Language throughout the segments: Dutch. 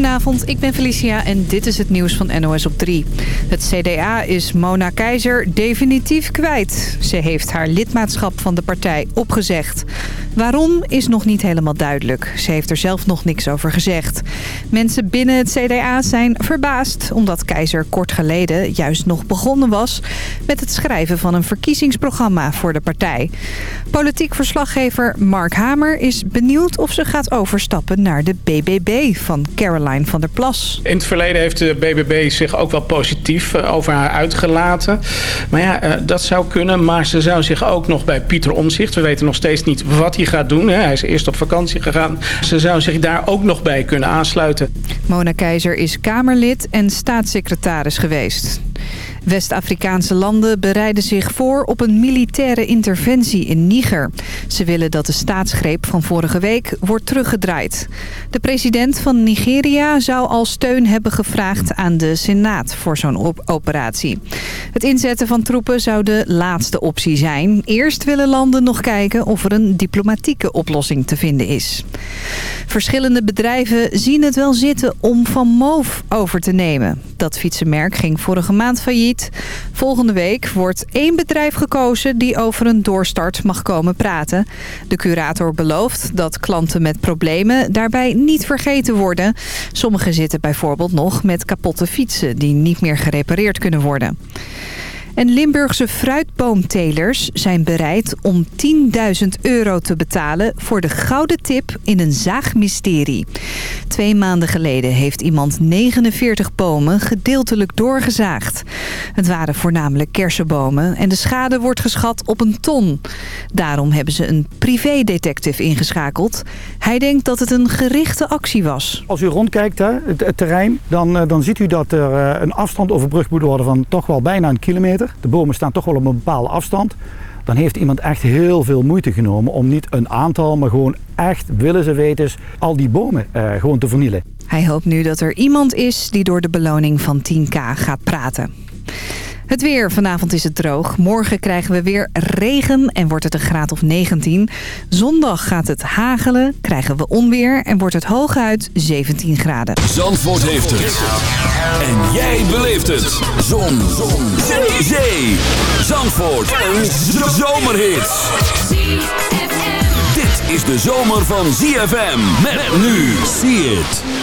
Goedenavond, ik ben Felicia en dit is het nieuws van NOS op 3. Het CDA is Mona Keizer definitief kwijt. Ze heeft haar lidmaatschap van de partij opgezegd. Waarom is nog niet helemaal duidelijk. Ze heeft er zelf nog niks over gezegd. Mensen binnen het CDA zijn verbaasd... omdat Keizer kort geleden juist nog begonnen was... met het schrijven van een verkiezingsprogramma voor de partij. Politiek verslaggever Mark Hamer is benieuwd of ze gaat overstappen naar de BBB van Caroline van der Plas. In het verleden heeft de BBB zich ook wel positief eh, over haar uitgelaten. Maar ja, eh, dat zou kunnen. Maar ze zou zich ook nog bij Pieter Omzicht. We weten nog steeds niet wat hij gaat doen. Hij is eerst op vakantie gegaan. Ze zou zich daar ook nog bij kunnen aansluiten. Mona Keizer is Kamerlid en staatssecretaris geweest. West-Afrikaanse landen bereiden zich voor op een militaire interventie in Niger. Ze willen dat de staatsgreep van vorige week wordt teruggedraaid. De president van Nigeria zou al steun hebben gevraagd aan de Senaat voor zo'n operatie. Het inzetten van troepen zou de laatste optie zijn. Eerst willen landen nog kijken of er een diplomatieke oplossing te vinden is. Verschillende bedrijven zien het wel zitten om Van Moof over te nemen. Dat fietsenmerk ging vorige maand failliet. Volgende week wordt één bedrijf gekozen die over een doorstart mag komen praten. De curator belooft dat klanten met problemen daarbij niet vergeten worden. Sommigen zitten bijvoorbeeld nog met kapotte fietsen die niet meer gerepareerd kunnen worden. En Limburgse fruitboomtelers zijn bereid om 10.000 euro te betalen voor de gouden tip in een zaagmysterie. Twee maanden geleden heeft iemand 49 bomen gedeeltelijk doorgezaagd. Het waren voornamelijk kersenbomen en de schade wordt geschat op een ton. Daarom hebben ze een privédetective ingeschakeld. Hij denkt dat het een gerichte actie was. Als u rondkijkt, hè, het, terrein, dan, eh, dan ziet u dat er eh, een afstand overbrugd moet worden van toch wel bijna een kilometer. De bomen staan toch wel op een bepaalde afstand. Dan heeft iemand echt heel veel moeite genomen om niet een aantal, maar gewoon echt, willen ze weten, al die bomen uh, gewoon te vernielen. Hij hoopt nu dat er iemand is die door de beloning van 10k gaat praten. Het weer. Vanavond is het droog. Morgen krijgen we weer regen en wordt het een graad of 19. Zondag gaat het hagelen, krijgen we onweer en wordt het hooguit 17 graden. Zandvoort heeft het. En jij beleeft het. Zon. Zon. Zee. Zee. Zandvoort. Een zomerhit. Dit is de zomer van ZFM. Met nu. See it.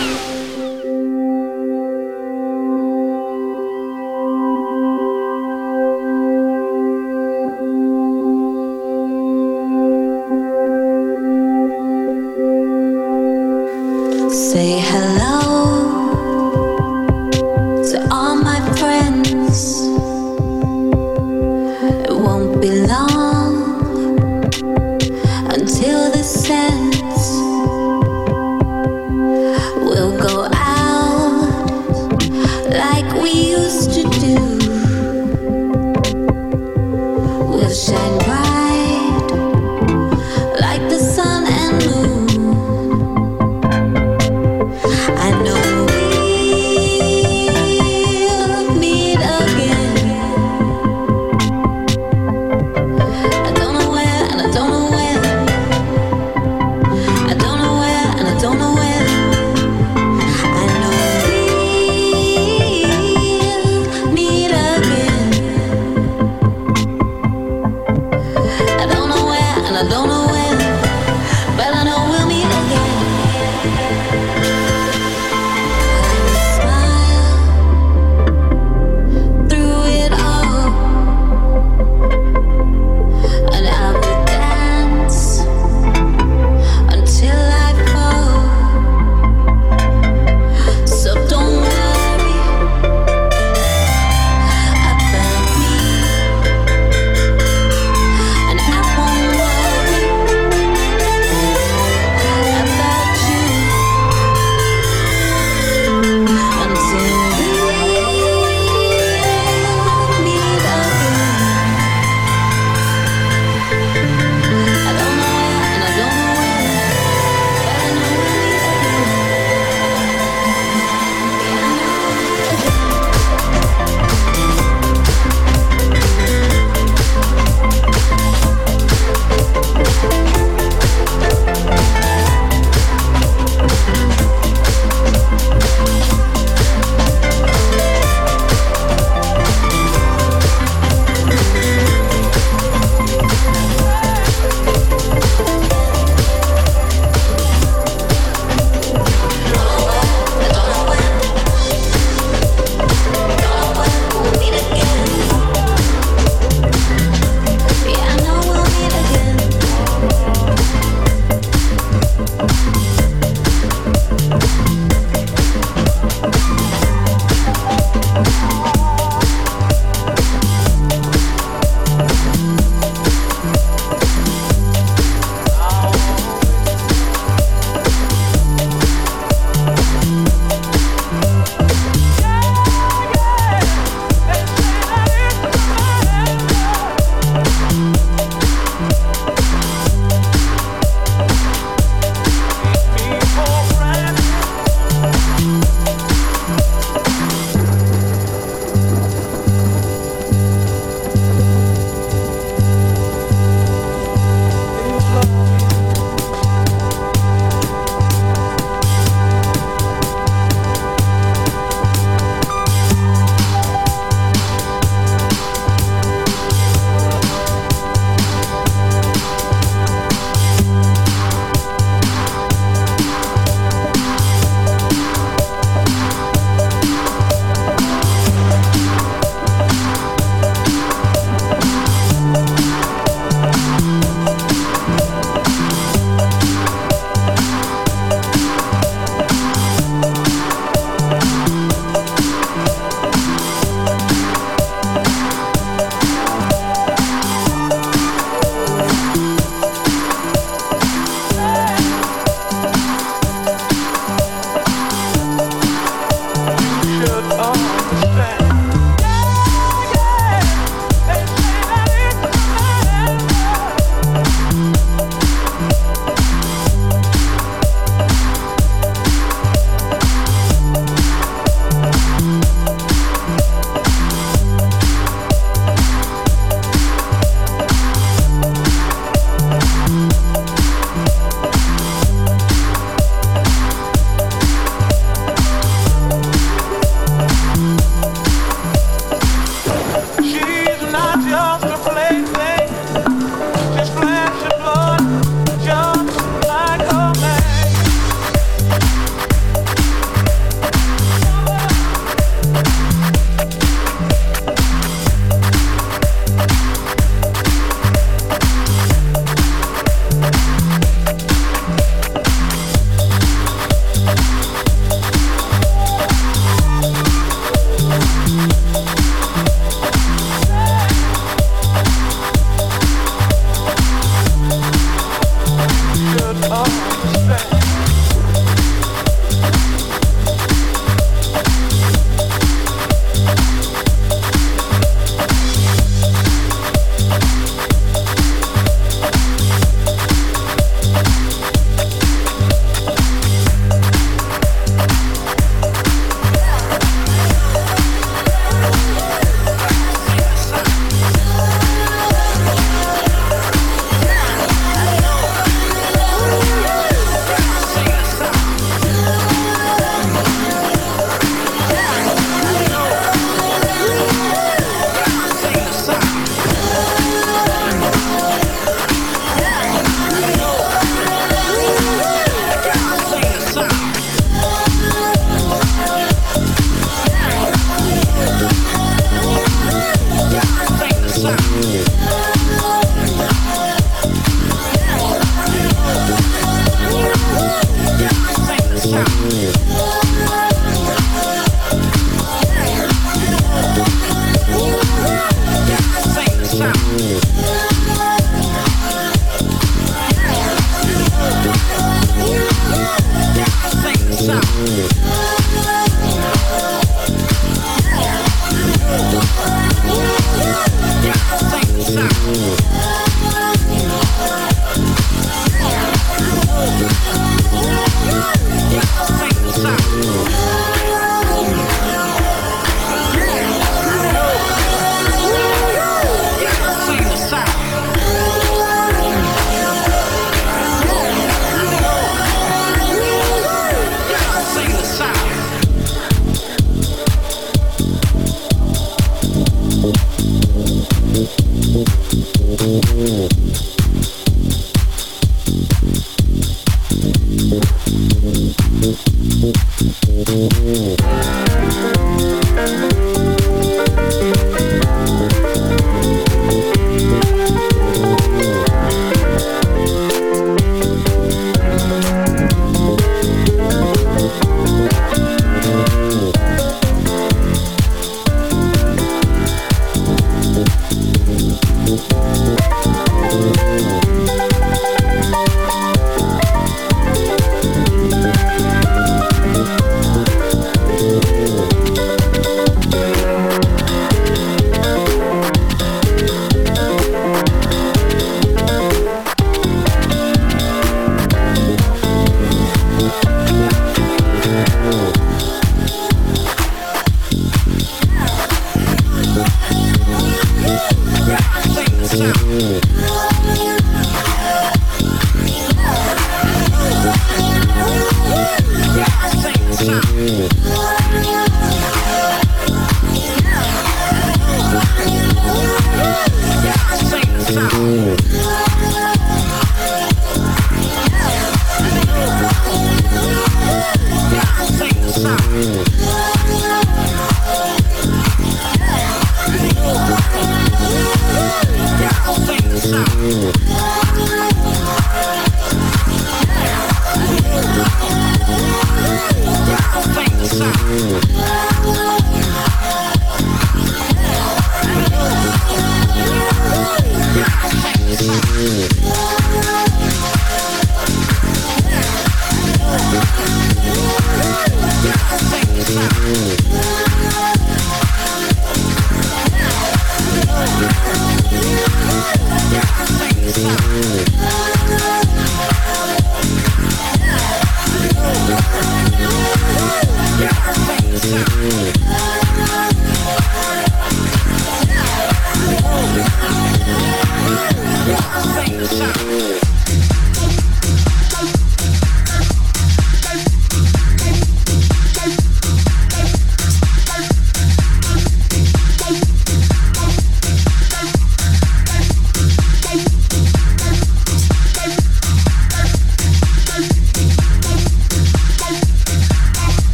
out.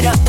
Makes